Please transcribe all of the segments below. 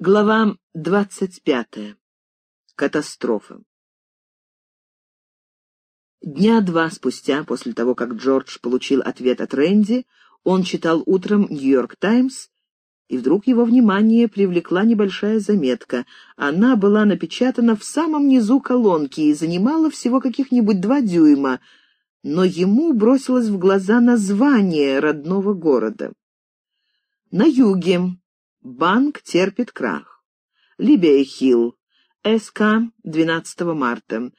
Глава двадцать пятая. Катастрофа. Дня два спустя, после того, как Джордж получил ответ от Рэнди, он читал утром «Нью-Йорк Таймс», и вдруг его внимание привлекла небольшая заметка. Она была напечатана в самом низу колонки и занимала всего каких-нибудь два дюйма, но ему бросилось в глаза название родного города. На юге Банк терпит крах. Либия Хилл. СК 12 марта.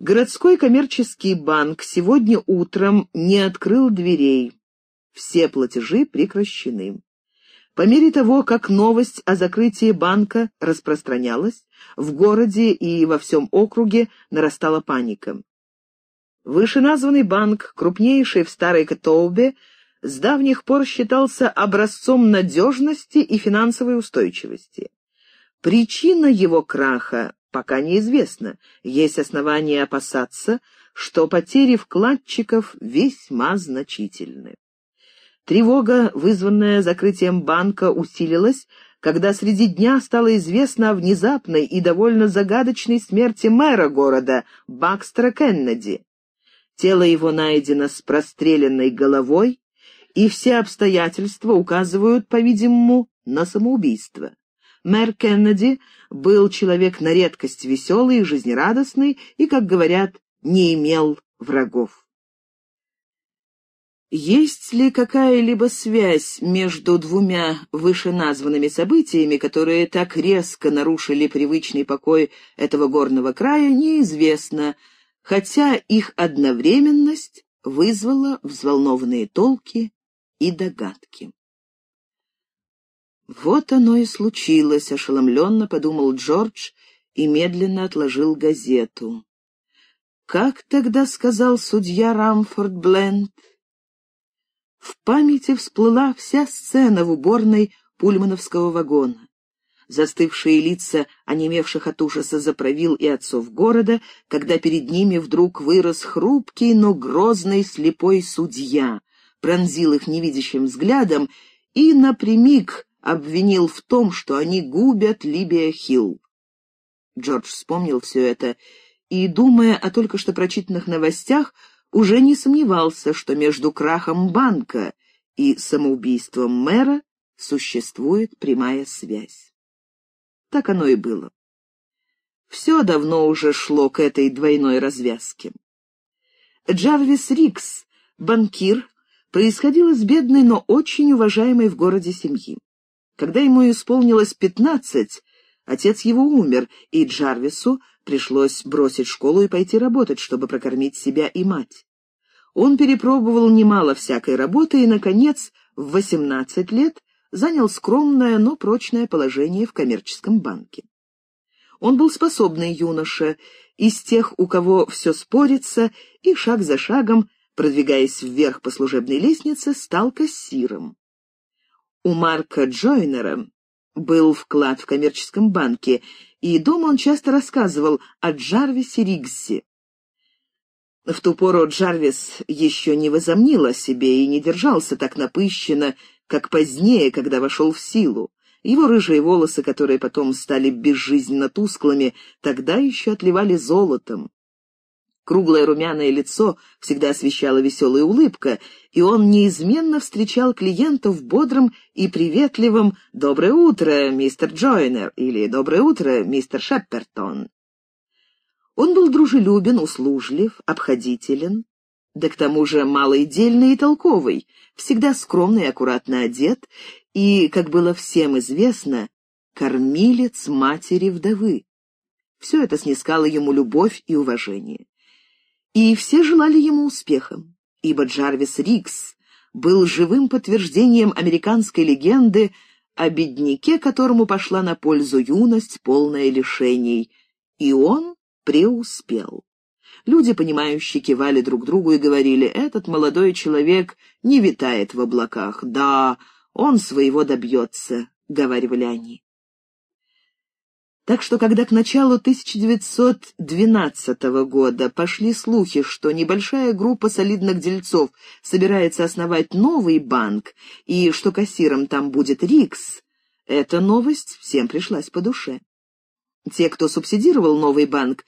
Городской коммерческий банк сегодня утром не открыл дверей. Все платежи прекращены. По мере того, как новость о закрытии банка распространялась, в городе и во всем округе нарастала паника. Вышеназванный банк, крупнейший в Старой Катоубе, с давних пор считался образцом надежности и финансовой устойчивости. Причина его краха пока неизвестна. Есть основания опасаться, что потери вкладчиков весьма значительны. Тревога, вызванная закрытием банка, усилилась, когда среди дня стало известно о внезапной и довольно загадочной смерти мэра города Бакстера Кеннеди. Тело его найдено с простреленной головой, и все обстоятельства указывают, по-видимому, на самоубийство. Мэр Кеннеди был человек на редкость веселый и жизнерадостный и, как говорят, не имел врагов. Есть ли какая-либо связь между двумя вышеназванными событиями, которые так резко нарушили привычный покой этого горного края, неизвестно, хотя их одновременность вызвала взволнованные толки и догадки. Вот оно и случилось, ошеломленно подумал Джордж и медленно отложил газету. Как тогда сказал судья Рамфорд Бленд? В памяти всплыла вся сцена в уборной пульмановского вагона. Застывшие лица онемевших от ужаса заправил и отцов города, когда перед ними вдруг вырос хрупкий, но грозный слепой судья, пронзил их невидящим взглядом и напрямик обвинил в том, что они губят Либия Хилл. Джордж вспомнил все это и, думая о только что прочитанных новостях, уже не сомневался, что между крахом банка и самоубийством мэра существует прямая связь. Так оно и было. Все давно уже шло к этой двойной развязке. Джарвис Рикс, банкир, происходил из бедной, но очень уважаемой в городе семьи. Когда ему исполнилось пятнадцать, отец его умер, и Джарвису пришлось бросить школу и пойти работать, чтобы прокормить себя и мать. Он перепробовал немало всякой работы и, наконец, в восемнадцать лет занял скромное, но прочное положение в коммерческом банке. Он был способный юноша, из тех, у кого все спорится, и шаг за шагом продвигаясь вверх по служебной лестнице, стал кассиром. У Марка Джойнера был вклад в коммерческом банке, и дома он часто рассказывал о Джарвисе Ригсе. В ту пору Джарвис еще не возомнил о себе и не держался так напыщенно, как позднее, когда вошел в силу. Его рыжие волосы, которые потом стали безжизненно тусклыми, тогда еще отливали золотом. Круглое румяное лицо всегда освещала веселая улыбка, и он неизменно встречал клиентов бодрым и приветливым «Доброе утро, мистер Джойнер» или «Доброе утро, мистер Шеппертон». Он был дружелюбен, услужлив, обходителен, да к тому же малоидельный и толковый, всегда скромный и аккуратно одет, и, как было всем известно, кормилец матери-вдовы. Все это снискало ему любовь и уважение. И все желали ему успеха, ибо Джарвис Рикс был живым подтверждением американской легенды о бедняке, которому пошла на пользу юность, полная лишений, и он преуспел. Люди, понимающие, кивали друг другу и говорили, «Этот молодой человек не витает в облаках. Да, он своего добьется», — говорили они. Так что, когда к началу 1912 года пошли слухи, что небольшая группа солидных дельцов собирается основать новый банк и что кассиром там будет Рикс, Эта новость всем пришлась по душе. Те, кто субсидировал новый банк,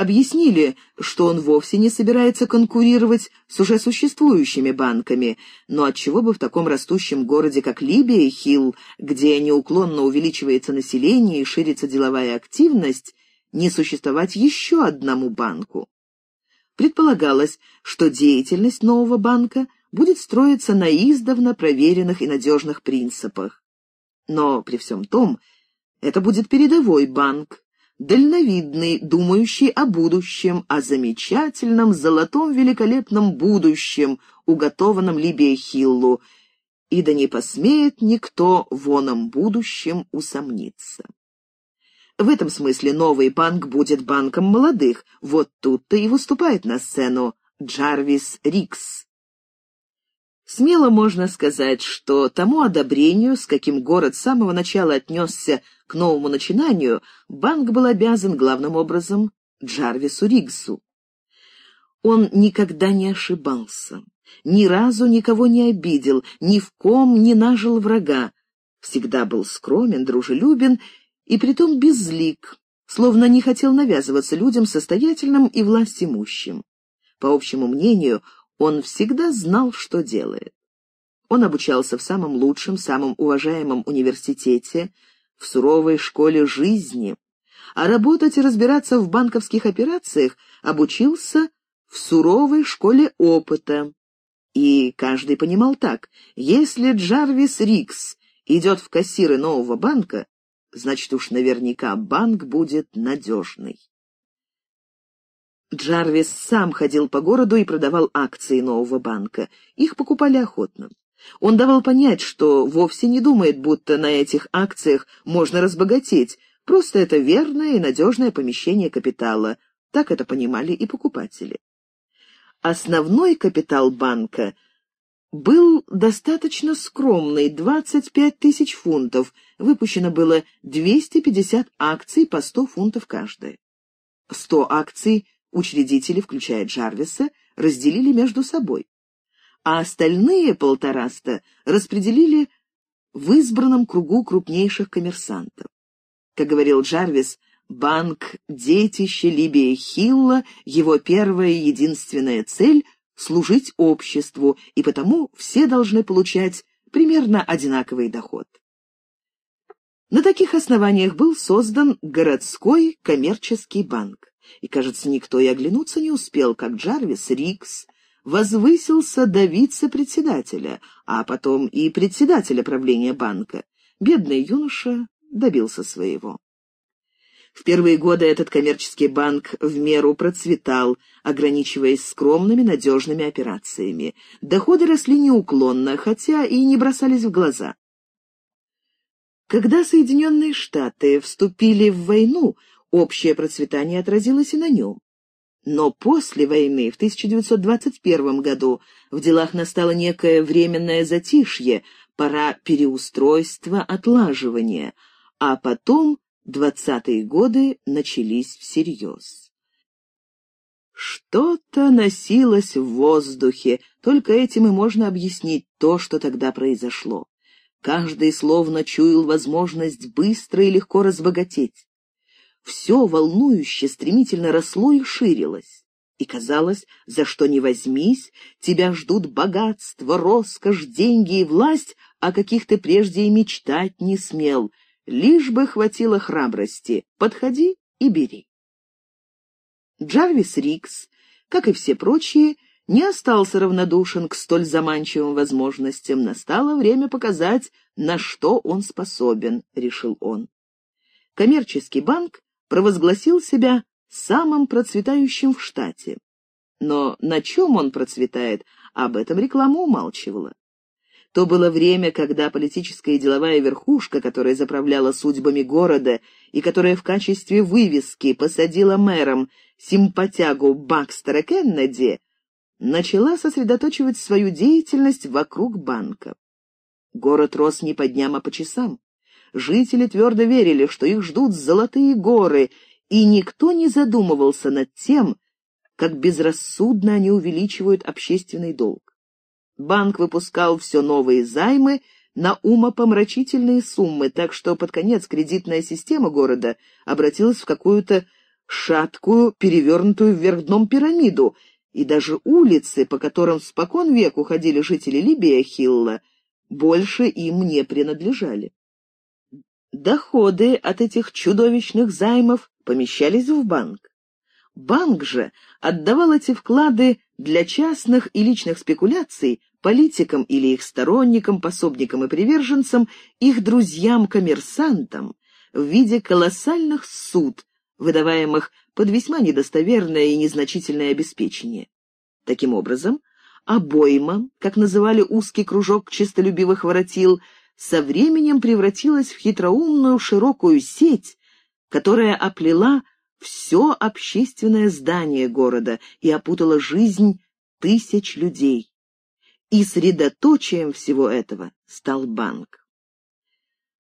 объяснили, что он вовсе не собирается конкурировать с уже существующими банками, но отчего бы в таком растущем городе, как Либия, Хилл, где неуклонно увеличивается население и ширится деловая активность, не существовать еще одному банку. Предполагалось, что деятельность нового банка будет строиться на издавна проверенных и надежных принципах. Но при всем том, это будет передовой банк, дальновидный, думающий о будущем, о замечательном, золотом, великолепном будущем, уготованном Либе Хиллу, и да не посмеет никто в оном будущем усомниться. В этом смысле новый банк будет банком молодых, вот тут-то и выступает на сцену Джарвис Рикс. Смело можно сказать, что тому одобрению, с каким город с самого начала отнесся к новому начинанию, банк был обязан главным образом Джарвису Ригсу. Он никогда не ошибался, ни разу никого не обидел, ни в ком не нажил врага, всегда был скромен, дружелюбен и притом безлик, словно не хотел навязываться людям состоятельным и власть имущим. По общему мнению, он всегда знал, что делает. Он обучался в самом лучшем, самом уважаемом университете, в суровой школе жизни, а работать и разбираться в банковских операциях обучился в суровой школе опыта. И каждый понимал так, если Джарвис Рикс идет в кассиры нового банка, значит уж наверняка банк будет надежный. Джарвис сам ходил по городу и продавал акции нового банка. Их покупали охотно. Он давал понять, что вовсе не думает, будто на этих акциях можно разбогатеть, просто это верное и надежное помещение капитала. Так это понимали и покупатели. Основной капитал банка был достаточно скромный — 25 тысяч фунтов. Выпущено было 250 акций по 100 фунтов каждая. 100 акций Учредители, включая Джарвиса, разделили между собой, а остальные полтораста распределили в избранном кругу крупнейших коммерсантов. Как говорил Джарвис, банк «Детище Либия Хилла» — его первая и единственная цель — служить обществу, и потому все должны получать примерно одинаковый доход. На таких основаниях был создан городской коммерческий банк и, кажется, никто и оглянуться не успел, как Джарвис Рикс возвысился до вице-председателя, а потом и председателя правления банка. Бедный юноша добился своего. В первые годы этот коммерческий банк в меру процветал, ограничиваясь скромными надежными операциями. Доходы росли неуклонно, хотя и не бросались в глаза. Когда Соединенные Штаты вступили в войну, Общее процветание отразилось и на нем. Но после войны, в 1921 году, в делах настало некое временное затишье, пора переустройства, отлаживания, а потом двадцатые годы начались всерьез. Что-то носилось в воздухе, только этим и можно объяснить то, что тогда произошло. Каждый словно чуял возможность быстро и легко разбогатеть все волнующе стремительно росло и ширилось. И казалось, за что ни возьмись, тебя ждут богатство, роскошь, деньги и власть, о каких ты прежде и мечтать не смел, лишь бы хватило храбрости. Подходи и бери. Джарвис Рикс, как и все прочие, не остался равнодушен к столь заманчивым возможностям. Настало время показать, на что он способен, решил он. Коммерческий банк провозгласил себя самым процветающим в штате. Но на чем он процветает, об этом реклама умалчивала. То было время, когда политическая и деловая верхушка, которая заправляла судьбами города и которая в качестве вывески посадила мэром симпатягу Бакстера Кеннеди, начала сосредоточивать свою деятельность вокруг банка. Город рос не по дням, а по часам. Жители твердо верили, что их ждут золотые горы, и никто не задумывался над тем, как безрассудно они увеличивают общественный долг. Банк выпускал все новые займы, на умопомрачительные суммы, так что под конец кредитная система города обратилась в какую-то шаткую, перевернутую вверх дном пирамиду, и даже улицы, по которым спокон веку ходили жители Либия Хилла, больше им не принадлежали. Доходы от этих чудовищных займов помещались в банк. Банк же отдавал эти вклады для частных и личных спекуляций политикам или их сторонникам, пособникам и приверженцам, их друзьям-коммерсантам в виде колоссальных суд, выдаваемых под весьма недостоверное и незначительное обеспечение. Таким образом, обойма, как называли узкий кружок чистолюбивых воротил, со временем превратилась в хитроумную широкую сеть, которая оплела все общественное здание города и опутала жизнь тысяч людей. И средоточием всего этого стал банк.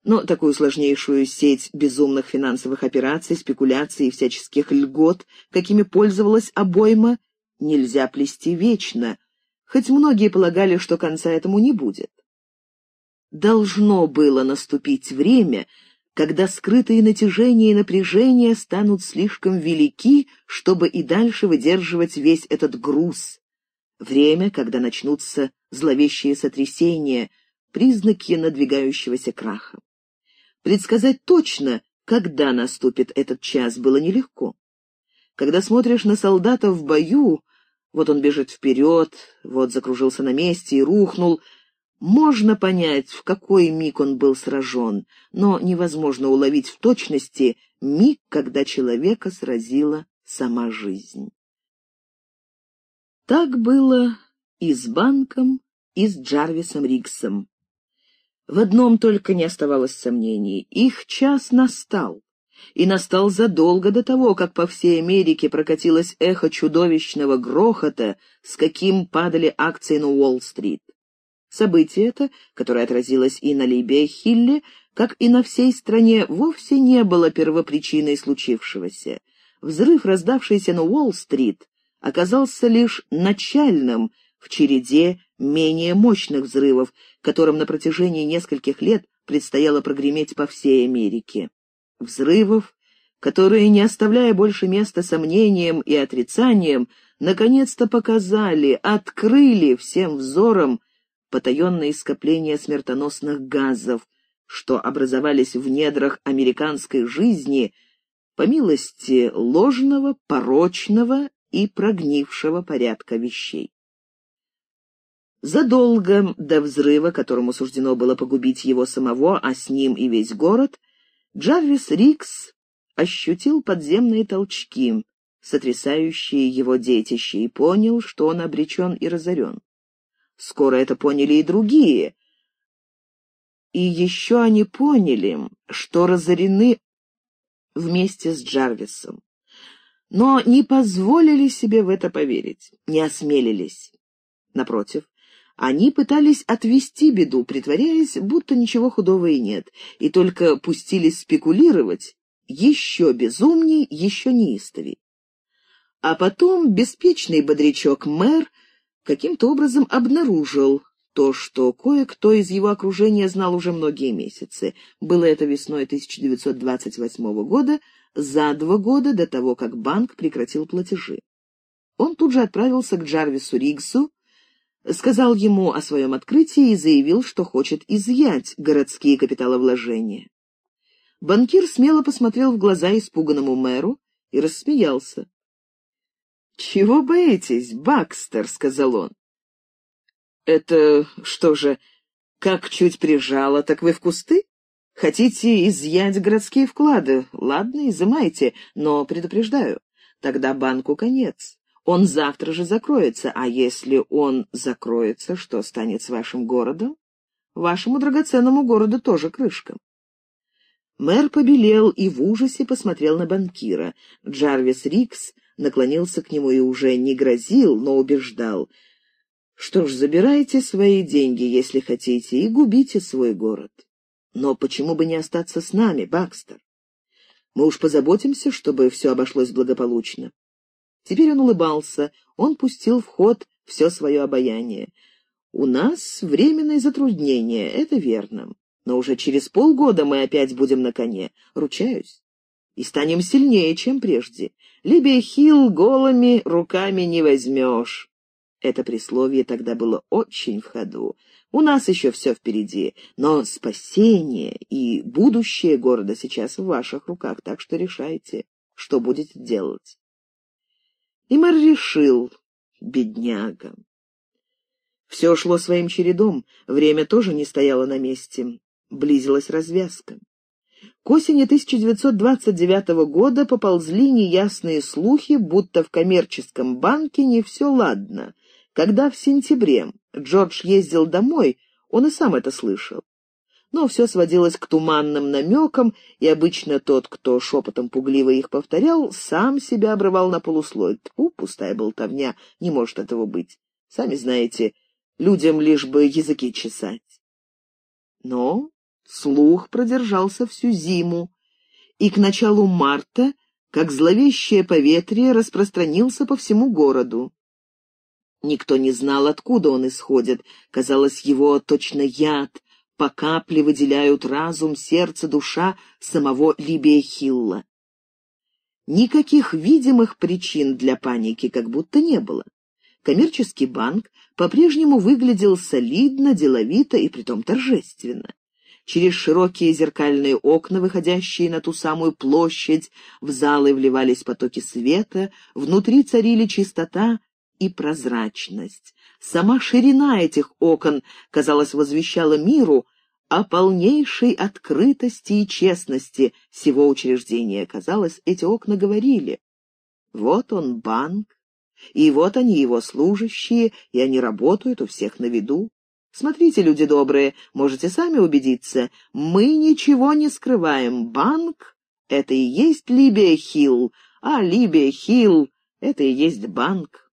Но такую сложнейшую сеть безумных финансовых операций, спекуляций и всяческих льгот, какими пользовалась обойма, нельзя плести вечно, хоть многие полагали, что конца этому не будет. Должно было наступить время, когда скрытые натяжения и напряжения станут слишком велики, чтобы и дальше выдерживать весь этот груз. Время, когда начнутся зловещие сотрясения, признаки надвигающегося краха. Предсказать точно, когда наступит этот час, было нелегко. Когда смотришь на солдата в бою, вот он бежит вперед, вот закружился на месте и рухнул — можно понять, в какой миг он был сражен, но невозможно уловить в точности миг, когда человека сразила сама жизнь. Так было и с банком, и с Джарвисом Риксом. В одном только не оставалось сомнений — их час настал. И настал задолго до того, как по всей Америке прокатилось эхо чудовищного грохота, с каким падали акции на Уолл-стрит. Событие это, которое отразилось и на Либе Хилле, как и на всей стране, вовсе не было первопричиной случившегося. Взрыв, раздавшийся на Уолл-стрит, оказался лишь начальным в череде менее мощных взрывов, которым на протяжении нескольких лет предстояло прогреметь по всей Америке. Взрывов, которые, не оставляя больше места сомнениям и отрицаниям, наконец-то показали, открыли всем взором потаенные скопления смертоносных газов, что образовались в недрах американской жизни по милости ложного, порочного и прогнившего порядка вещей. Задолго до взрыва, которому суждено было погубить его самого, а с ним и весь город, Джарвис Рикс ощутил подземные толчки, сотрясающие его детище, и понял, что он обречен и разорен. Скоро это поняли и другие. И еще они поняли, что разорены вместе с Джарвисом. Но не позволили себе в это поверить, не осмелились. Напротив, они пытались отвести беду, притворяясь, будто ничего худого и нет, и только пустились спекулировать еще безумней, еще неистовей. А потом беспечный бодрячок-мэр каким-то образом обнаружил то, что кое-кто из его окружения знал уже многие месяцы. Было это весной 1928 года, за два года до того, как банк прекратил платежи. Он тут же отправился к Джарвису Ригсу, сказал ему о своем открытии и заявил, что хочет изъять городские капиталовложения. Банкир смело посмотрел в глаза испуганному мэру и рассмеялся. «Чего боитесь, Бакстер?» — сказал он. «Это что же, как чуть прижало, так вы в кусты? Хотите изъять городские вклады? Ладно, изымайте, но предупреждаю, тогда банку конец. Он завтра же закроется, а если он закроется, что станет с вашим городом? Вашему драгоценному городу тоже крышка». Мэр побелел и в ужасе посмотрел на банкира. Джарвис Рикс наклонился к нему и уже не грозил, но убеждал. «Что ж, забирайте свои деньги, если хотите, и губите свой город. Но почему бы не остаться с нами, Бакстер? Мы уж позаботимся, чтобы все обошлось благополучно». Теперь он улыбался, он пустил в ход все свое обаяние. У нас временное затруднение, это верно. Но уже через полгода мы опять будем на коне, ручаюсь. И станем сильнее, чем прежде. Либия Хилл голыми руками не возьмешь. Это присловие тогда было очень в ходу. У нас еще все впереди, но спасение и будущее города сейчас в ваших руках, так что решайте, что будете делать. И мэр решил, бедняга. Все шло своим чередом, время тоже не стояло на месте. Близилась развязка. К осени 1929 года поползли неясные слухи, будто в коммерческом банке не все ладно. Когда в сентябре Джордж ездил домой, он и сам это слышал. Но все сводилось к туманным намекам, и обычно тот, кто шепотом пугливо их повторял, сам себя обрывал на полуслой. Тьфу, пустая болтовня, не может этого быть. Сами знаете, людям лишь бы языки чесать. Но слух продержался всю зиму, и к началу марта, как зловещее поветрие, распространился по всему городу. Никто не знал, откуда он исходит. Казалось, его точно яд, по капле выделяют разум, сердце, душа самого Либия Хилла. Никаких видимых причин для паники как будто не было коммерческий банк по-прежнему выглядел солидно, деловито и притом торжественно. Через широкие зеркальные окна, выходящие на ту самую площадь, в залы вливались потоки света, внутри царили чистота и прозрачность. Сама ширина этих окон, казалось, возвещала миру о полнейшей открытости и честности всего учреждения. Казалось, эти окна говорили. Вот он, банк, и вот они, его служащие, и они работают у всех на виду. Смотрите, люди добрые, можете сами убедиться, мы ничего не скрываем. Банк — это и есть Либия Хилл, а Либия Хилл — это и есть банк.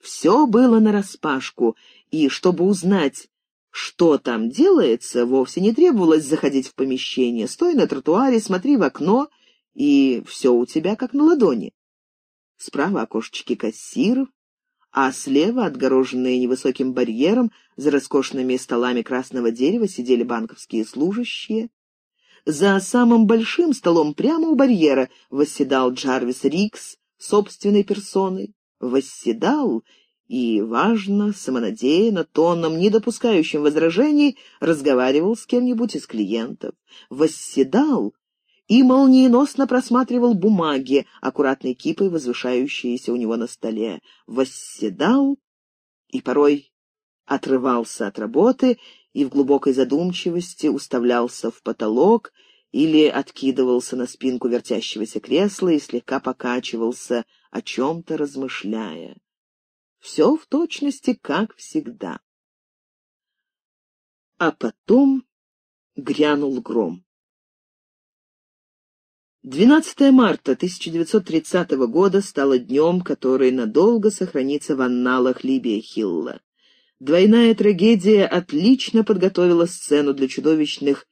Все было нараспашку, и чтобы узнать, что там делается, вовсе не требовалось заходить в помещение. Стой на тротуаре, смотри в окно, и все у тебя как на ладони. Справа окошечки кассиров, а слева, отгороженные невысоким барьером, за роскошными столами красного дерева сидели банковские служащие. За самым большим столом прямо у барьера восседал Джарвис Рикс собственной персоной. Восседал и, важно, самонадеянно, тоном, не допускающим возражений, разговаривал с кем-нибудь из клиентов. Восседал и молниеносно просматривал бумаги, аккуратной кипой возвышающиеся у него на столе, восседал и порой отрывался от работы и в глубокой задумчивости уставлялся в потолок или откидывался на спинку вертящегося кресла и слегка покачивался, о чем-то размышляя. Все в точности, как всегда. А потом грянул гром. 12 марта 1930 года стало днем, который надолго сохранится в анналах Либия Хилла. Двойная трагедия отлично подготовила сцену для чудовищных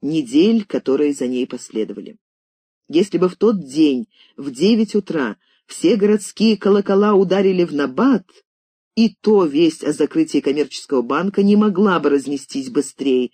недель, которые за ней последовали. Если бы в тот день, в девять утра, все городские колокола ударили в набат, и то весть о закрытии коммерческого банка не могла бы разнестись быстрее,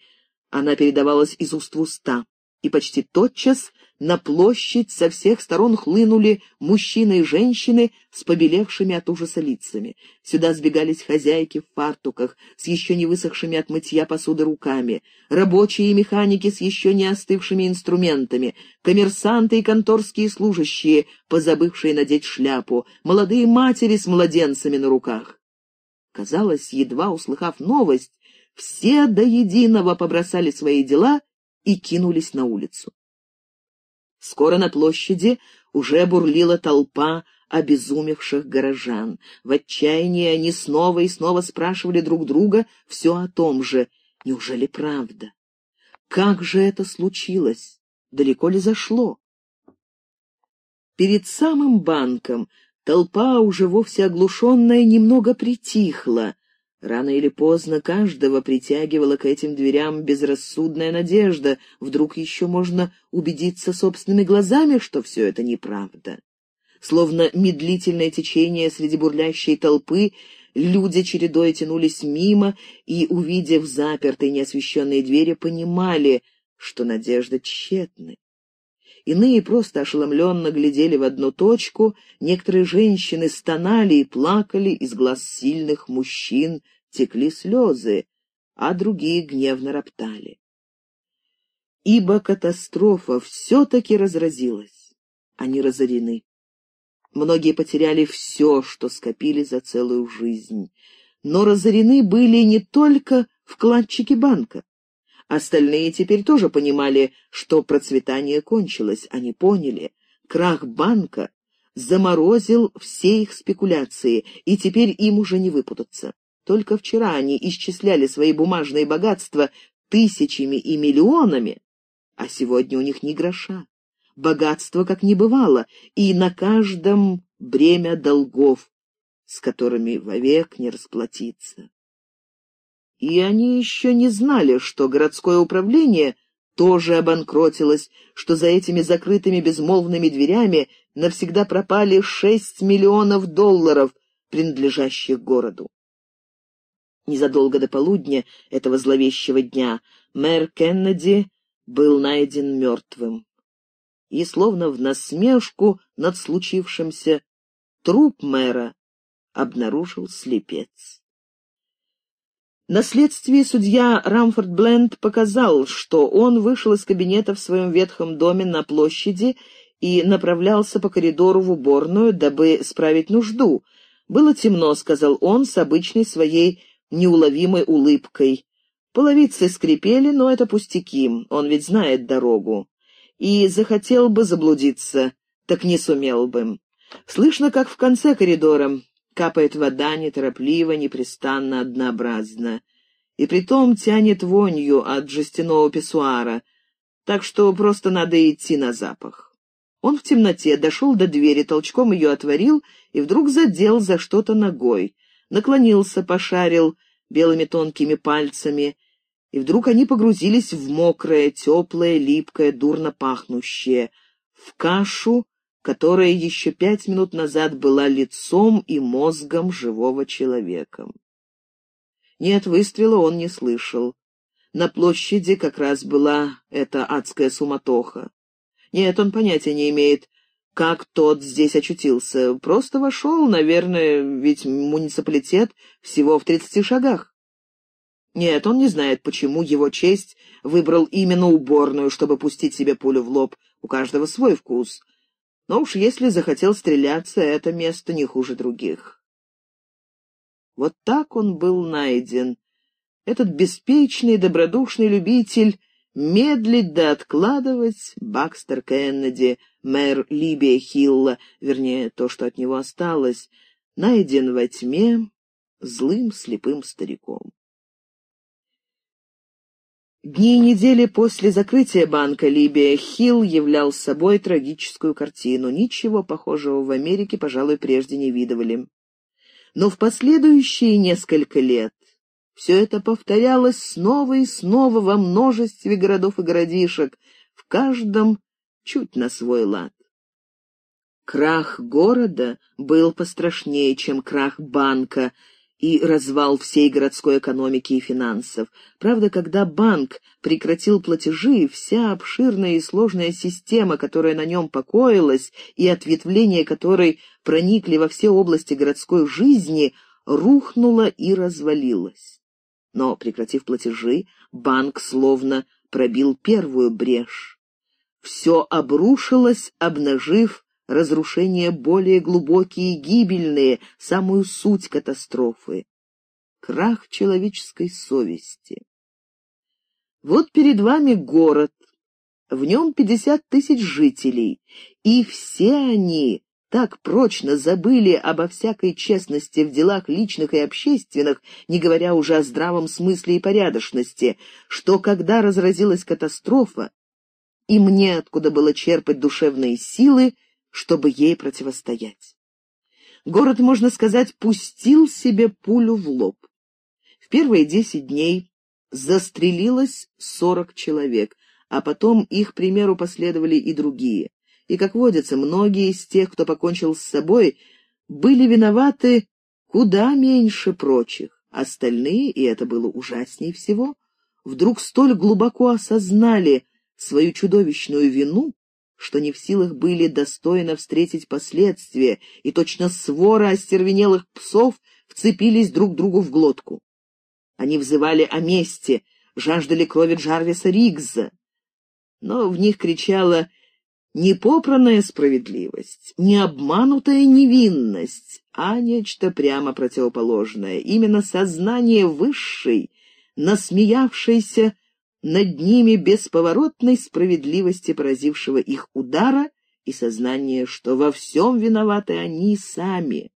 она передавалась из уст в уста, и почти тотчас на площадь со всех сторон хлынули мужчины и женщины с побелевшими от ужаса лицами. Сюда сбегались хозяйки в фартуках, с еще не высохшими от мытья посуды руками, рабочие и механики с еще не остывшими инструментами, коммерсанты и конторские служащие, позабывшие надеть шляпу, молодые матери с младенцами на руках. Казалось, едва услыхав новость, все до единого побросали свои дела и кинулись на улицу. Скоро на площади уже бурлила толпа обезумевших горожан. В отчаянии они снова и снова спрашивали друг друга все о том же. Неужели правда? Как же это случилось? Далеко ли зашло? Перед самым банком толпа, уже вовсе оглушенная, немного притихла. Рано или поздно каждого притягивала к этим дверям безрассудная надежда. Вдруг еще можно убедиться собственными глазами, что все это неправда. Словно медлительное течение среди бурлящей толпы, Люди чередой тянулись мимо и, увидев запертые неосвещенные двери, понимали, что надежда тщетны. Иные просто ошеломленно глядели в одну точку, некоторые женщины стонали и плакали, из глаз сильных мужчин текли слезы, а другие гневно роптали. Ибо катастрофа все-таки разразилась. Они разорены. Многие потеряли все, что скопили за целую жизнь. Но разорены были не только вкладчики банка. Остальные теперь тоже понимали, что процветание кончилось. Они поняли, крах банка заморозил все их спекуляции, и теперь им уже не выпутаться. Только вчера они исчисляли свои бумажные богатства тысячами и миллионами, а сегодня у них ни гроша. Богатство как не бывало, и на каждом бремя долгов, с которыми вовек не расплатиться. И они еще не знали, что городское управление тоже обанкротилось, что за этими закрытыми безмолвными дверями навсегда пропали шесть миллионов долларов, принадлежащих городу. Незадолго до полудня этого зловещего дня мэр Кеннеди был найден мертвым. И, словно в насмешку над случившимся, труп мэра обнаружил слепец. На следствии судья Рамфорд Бленд показал, что он вышел из кабинета в своем ветхом доме на площади и направлялся по коридору в уборную, дабы справить нужду. «Было темно», — сказал он с обычной своей неуловимой улыбкой. Половицы скрипели, но это пустяки, он ведь знает дорогу. И захотел бы заблудиться, так не сумел бы. Слышно, как в конце коридора Капает вода неторопливо, непрестанно, однообразно. И притом тянет вонью от жестяного писсуара, так что просто надо идти на запах. Он в темноте дошел до двери, толчком ее отворил и вдруг задел за что-то ногой. Наклонился, пошарил белыми тонкими пальцами, и вдруг они погрузились в мокрое, теплое, липкое, дурно пахнущее, в кашу, которая еще пять минут назад была лицом и мозгом живого человека. Нет, выстрела он не слышал. На площади как раз была эта адская суматоха. Нет, он понятия не имеет, как тот здесь очутился. Просто вошел, наверное, ведь муниципалитет всего в тридцати шагах. Нет, он не знает, почему его честь выбрал именно уборную, чтобы пустить себе пулю в лоб. У каждого свой вкус. Но уж если захотел стреляться, это место не хуже других. Вот так он был найден. Этот беспечный, добродушный любитель медлить да откладывать Бакстер Кеннеди, мэр Либия Хилла, вернее, то, что от него осталось, найден во тьме злым слепым стариком. Дни и недели после закрытия банка Либия Хилл являл собой трагическую картину. Ничего похожего в Америке, пожалуй, прежде не видывали. Но в последующие несколько лет все это повторялось снова и снова во множестве городов и городишек, в каждом чуть на свой лад. Крах города был пострашнее, чем крах банка, и развал всей городской экономики и финансов. Правда, когда банк прекратил платежи, вся обширная и сложная система, которая на нем покоилась, и ответвления которой проникли во все области городской жизни, рухнула и развалилась. Но, прекратив платежи, банк словно пробил первую брешь. Все обрушилось, обнажив разрушения более глубокие и гибельные, самую суть катастрофы. Крах человеческой совести. Вот перед вами город, в нем пятьдесят тысяч жителей, и все они так прочно забыли обо всякой честности в делах личных и общественных, не говоря уже о здравом смысле и порядочности, что когда разразилась катастрофа, им неоткуда было черпать душевные силы чтобы ей противостоять. Город, можно сказать, пустил себе пулю в лоб. В первые десять дней застрелилось сорок человек, а потом их примеру последовали и другие. И, как водится, многие из тех, кто покончил с собой, были виноваты куда меньше прочих. Остальные, и это было ужаснее всего, вдруг столь глубоко осознали свою чудовищную вину, что не в силах были достойно встретить последствия, и точно свора остервенелых псов вцепились друг другу в глотку. Они взывали о мести, жаждали крови Джарвиса Ригза, но в них кричала не попранная справедливость, не обманутая невинность, а нечто прямо противоположное, именно сознание высшей, насмеявшейся над ними бесповоротной справедливости поразившего их удара и сознание, что во всем виноваты они сами,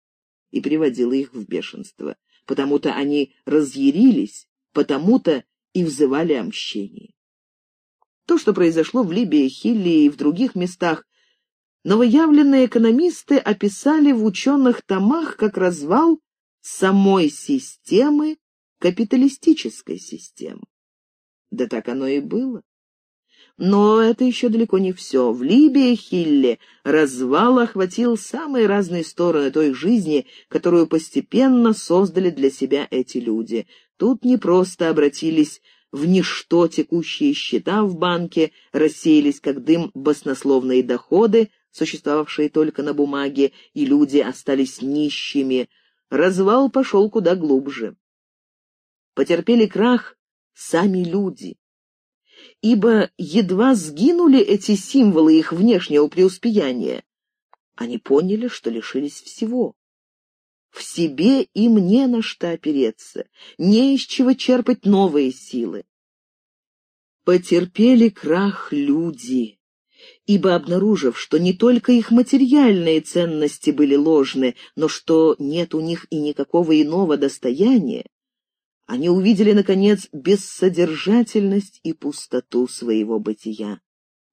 и приводило их в бешенство. Потому-то они разъярились, потому-то и взывали о мщении. То, что произошло в Либии, Хилли и в других местах, новоявленные экономисты описали в ученых томах как развал самой системы, капиталистической системы. Да так оно и было. Но это еще далеко не все. В Либии Хилле развал охватил самые разные стороны той жизни, которую постепенно создали для себя эти люди. Тут не просто обратились в ничто текущие счета в банке, рассеялись как дым баснословные доходы, существовавшие только на бумаге, и люди остались нищими. Развал пошел куда глубже. Потерпели крах сами люди. Ибо едва сгинули эти символы их внешнего преуспеяния, они поняли, что лишились всего. В себе им не на что опереться, не из чего черпать новые силы. Потерпели крах люди, ибо, обнаружив, что не только их материальные ценности были ложны, но что нет у них и никакого иного достояния, они увидели, наконец, бессодержательность и пустоту своего бытия.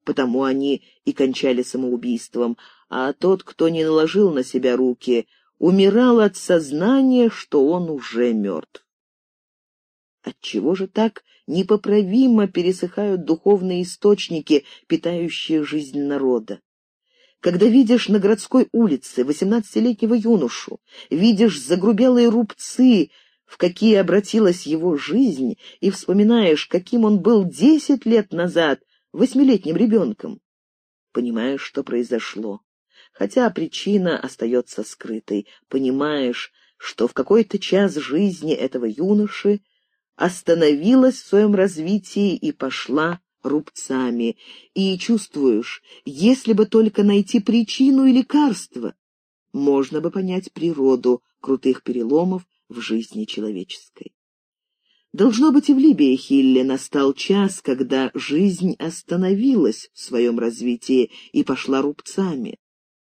Потому они и кончали самоубийством, а тот, кто не наложил на себя руки, умирал от сознания, что он уже мертв. Отчего же так непоправимо пересыхают духовные источники, питающие жизнь народа? Когда видишь на городской улице восемнадцатилетнего юношу, видишь загрубелые рубцы, в какие обратилась его жизнь, и вспоминаешь, каким он был десять лет назад, восьмилетним ребенком. Понимаешь, что произошло. Хотя причина остается скрытой. Понимаешь, что в какой-то час жизни этого юноши остановилась в своем развитии и пошла рубцами. И чувствуешь, если бы только найти причину и лекарство, можно бы понять природу крутых переломов, в жизни человеческой. Должно быть, и в Либии Хилле настал час, когда жизнь остановилась в своем развитии и пошла рубцами.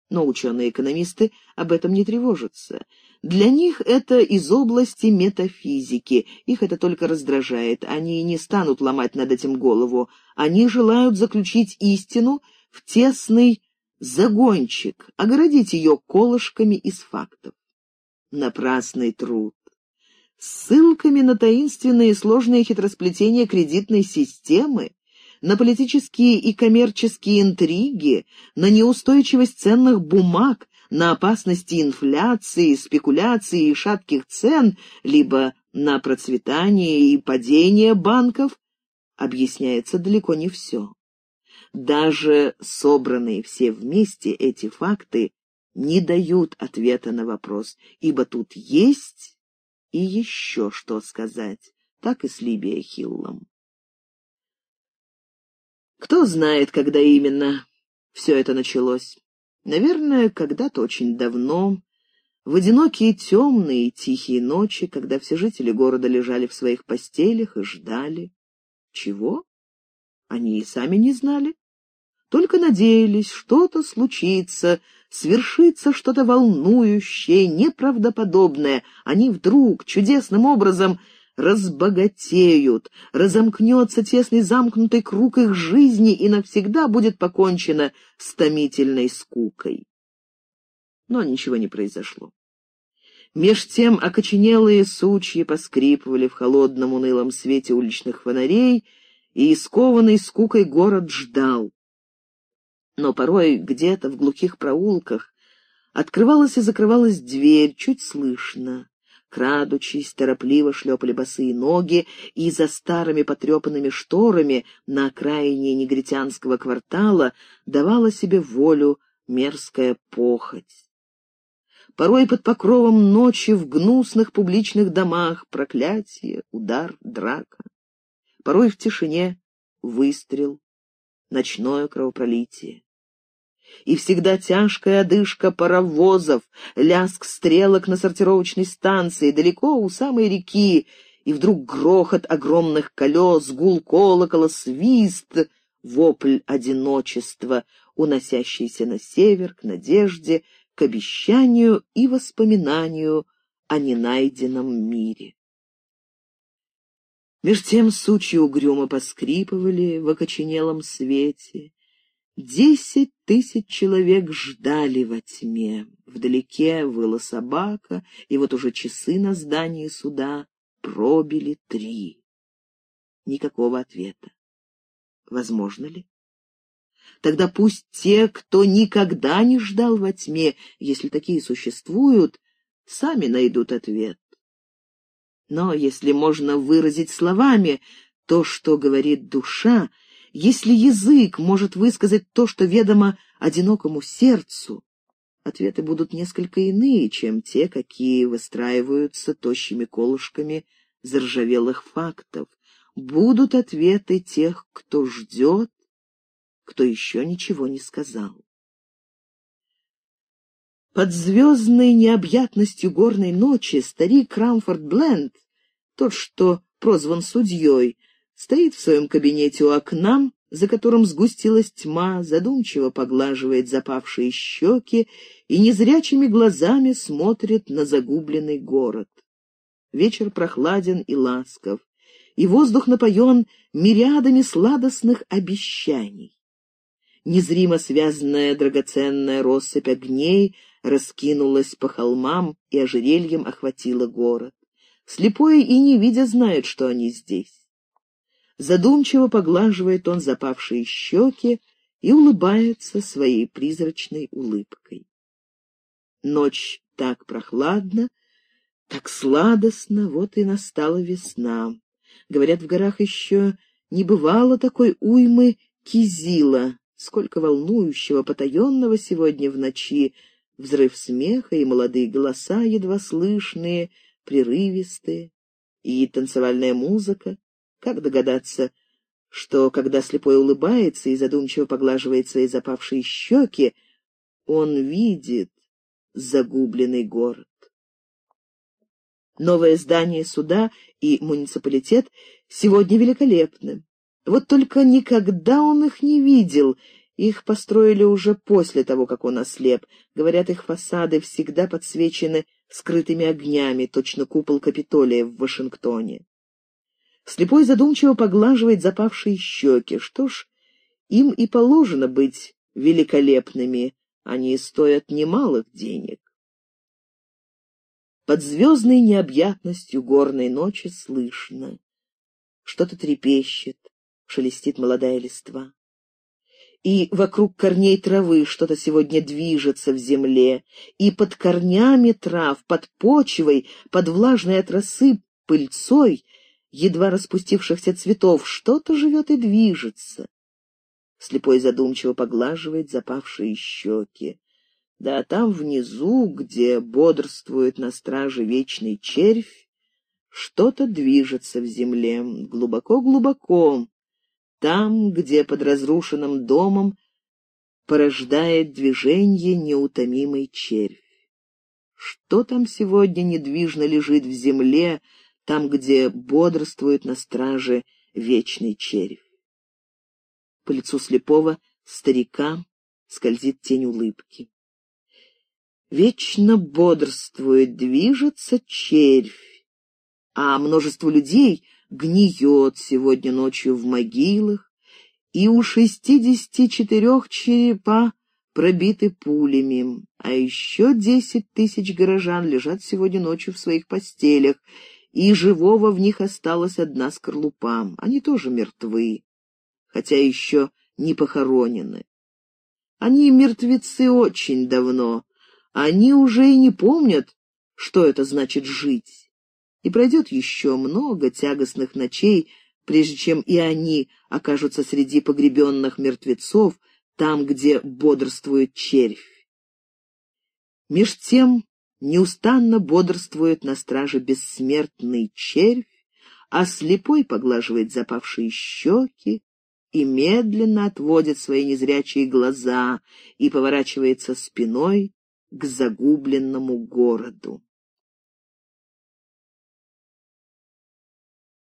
Но ученые-экономисты об этом не тревожатся. Для них это из области метафизики, их это только раздражает, они не станут ломать над этим голову, они желают заключить истину в тесный загончик, огородить ее колышками из фактов напрасный труд. Ссылками на таинственные и сложные хитросплетения кредитной системы, на политические и коммерческие интриги, на неустойчивость ценных бумаг, на опасности инфляции, спекуляции и шатких цен, либо на процветание и падение банков, объясняется далеко не все. Даже собранные все вместе эти факты не дают ответа на вопрос, ибо тут есть и еще что сказать, так и с Либией Хиллом. Кто знает, когда именно все это началось. Наверное, когда-то очень давно, в одинокие темные тихие ночи, когда все жители города лежали в своих постелях и ждали. Чего? Они и сами не знали. Только надеялись, что-то случится, свершится что-то волнующее, неправдоподобное, они вдруг чудесным образом разбогатеют, разомкнется тесный замкнутый круг их жизни и навсегда будет покончено с томительной скукой. Но ничего не произошло. Меж тем окоченелые сучья поскрипывали в холодном унылом свете уличных фонарей, и искованный скукой город ждал. Но порой где-то в глухих проулках Открывалась и закрывалась дверь, чуть слышно. Крадучись, торопливо шлепали босые ноги, и за старыми потрепанными шторами на окраине негритянского квартала давала себе волю мерзкая похоть. Порой под покровом ночи в гнусных публичных домах проклятие, удар, драка. Порой в тишине выстрел, ночное кровопролитие и всегда тяжкая одышка паровозов, ляск стрелок на сортировочной станции, далеко у самой реки, и вдруг грохот огромных колес, гул колокола, свист, вопль одиночества, уносящийся на север, к надежде, к обещанию и воспоминанию о ненайденном мире. Меж тем сучьи угрюмо поскрипывали в окоченелом свете, Десять тысяч человек ждали во тьме. Вдалеке выла собака, и вот уже часы на здании суда пробили три. Никакого ответа. Возможно ли? Тогда пусть те, кто никогда не ждал во тьме, если такие существуют, сами найдут ответ. Но если можно выразить словами то, что говорит душа, если язык может высказать то, что ведомо одинокому сердцу, ответы будут несколько иные, чем те, какие выстраиваются тощими колышками заржавелых фактов. Будут ответы тех, кто ждет, кто еще ничего не сказал. Под звездной необъятностью горной ночи старик Крамфорд Бленд, тот, что прозван судьей, стоит в своем кабинете у окна, за которым сгустилась тьма, задумчиво поглаживает запавшие щеки и незрячими глазами смотрит на загубленный город. Вечер прохладен и ласков, и воздух напоен мириадами сладостных обещаний. Незримо связанная драгоценная россыпь огней раскинулась по холмам и ожерельем охватила город. Слепой и не видя знает, что они здесь. Задумчиво поглаживает он запавшие щеки и улыбается своей призрачной улыбкой. Ночь так прохладна, так сладостно, вот и настала весна. Говорят, в горах еще не бывало такой уймы кизила, сколько волнующего, потаенного сегодня в ночи, взрыв смеха и молодые голоса, едва слышные, прерывистые, и танцевальная музыка, как догадаться, что, когда слепой улыбается и задумчиво поглаживает свои запавшие щеки, он видит загубленный город? Новое здание суда и муниципалитет сегодня великолепны. Вот только никогда он их не видел. Их построили уже после того, как он ослеп. Говорят, их фасады всегда подсвечены скрытыми огнями, точно купол Капитолия в Вашингтоне. Слепой задумчиво поглаживает запавшие щеки. Что ж, им и положено быть великолепными, они стоят немалых денег. Под звездной необъятностью горной ночи слышно. Что-то трепещет, шелестит молодая листва. И вокруг корней травы что-то сегодня движется в земле, и под корнями трав, под почвой, под влажной от росы пыльцой едва распустившихся цветов, что-то живет и движется. Слепой задумчиво поглаживает запавшие щеки. Да там внизу, где бодрствует на страже вечный червь, что-то движется в земле, глубоко-глубоко, там, где под разрушенным домом порождает движение неутомимый червь. Что там сегодня недвижно лежит в земле, там, где бодрствует на страже вечный червь. По лицу слепого старика скользит тень улыбки. Вечно бодрствует, движется червь, а множество людей гниет сегодня ночью в могилах, и у шестидесяти четырех черепа пробиты пулями, а еще десять тысяч горожан лежат сегодня ночью в своих постелях, и живого в них осталась одна скорлупа. Они тоже мертвы, хотя еще не похоронены. Они мертвецы очень давно, Они уже и не помнят, что это значит жить. И пройдет еще много тягостных ночей, прежде чем и они окажутся среди погребенных мертвецов, там, где бодрствует червь. Меж тем неустанно бодрствует на страже бессмертный червь, а слепой поглаживает запавшие щеки и медленно отводит свои незрячие глаза и поворачивается спиной к загубленному городу.